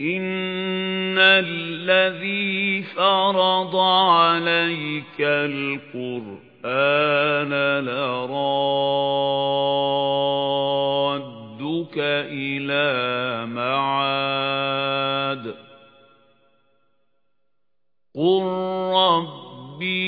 إِنَّ الَّذِي فَرَضَ عَلَيْكَ الْقُرْآنَ لَرَادُّكَ إِلَى مَعَادٍ قُل رَّبِّي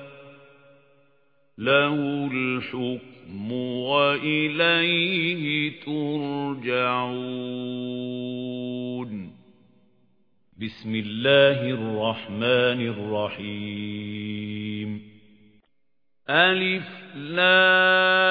لَهُ الْحُكْمُ وَإِلَيْهِ تُرْجَعُونَ. بِسْمِ اللَّهِ الرَّحْمَنِ الرَّحِيمِ. أَلِف لام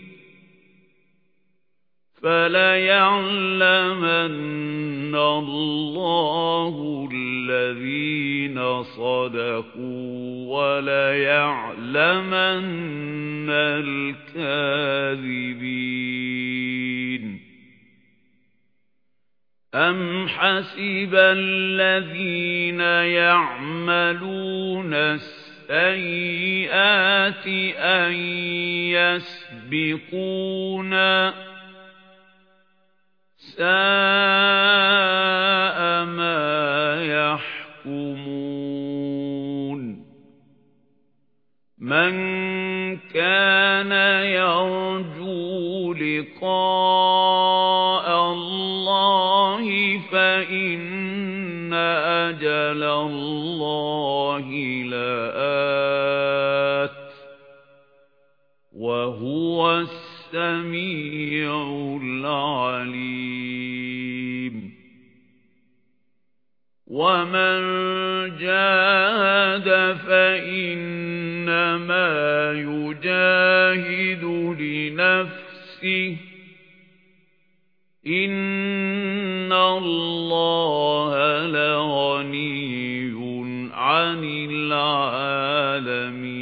فَلَيَعْلَمَنَّ اللَّهُ الَّذِينَ صَدَقُوا وَلَيَعْلَمَنَّ الْكَاذِبِينَ. أَمْ حَسِبَ الَّذِينَ يَعْمَلُونَ السَّيِّئَاتِ أَن يَسْبِقُونَا سَاءَ مَا يَحْكُمُونَ. مَنْ كَانَ يَرْجُو لِقَاءَ اللَّهِ فَإِنَّ أَجَلَ اللَّهِ لَآتٍ. وَهُوَ السَّمِيعُ الْعَلِيمُ. وَمَن جَاهَدَ فَإِنَّمَا يُجَاهِدُ لِنَفْسِهِ إِنَّ اللَّهَ لَغَنِيٌّ عَنِ الْعَالَمِينَ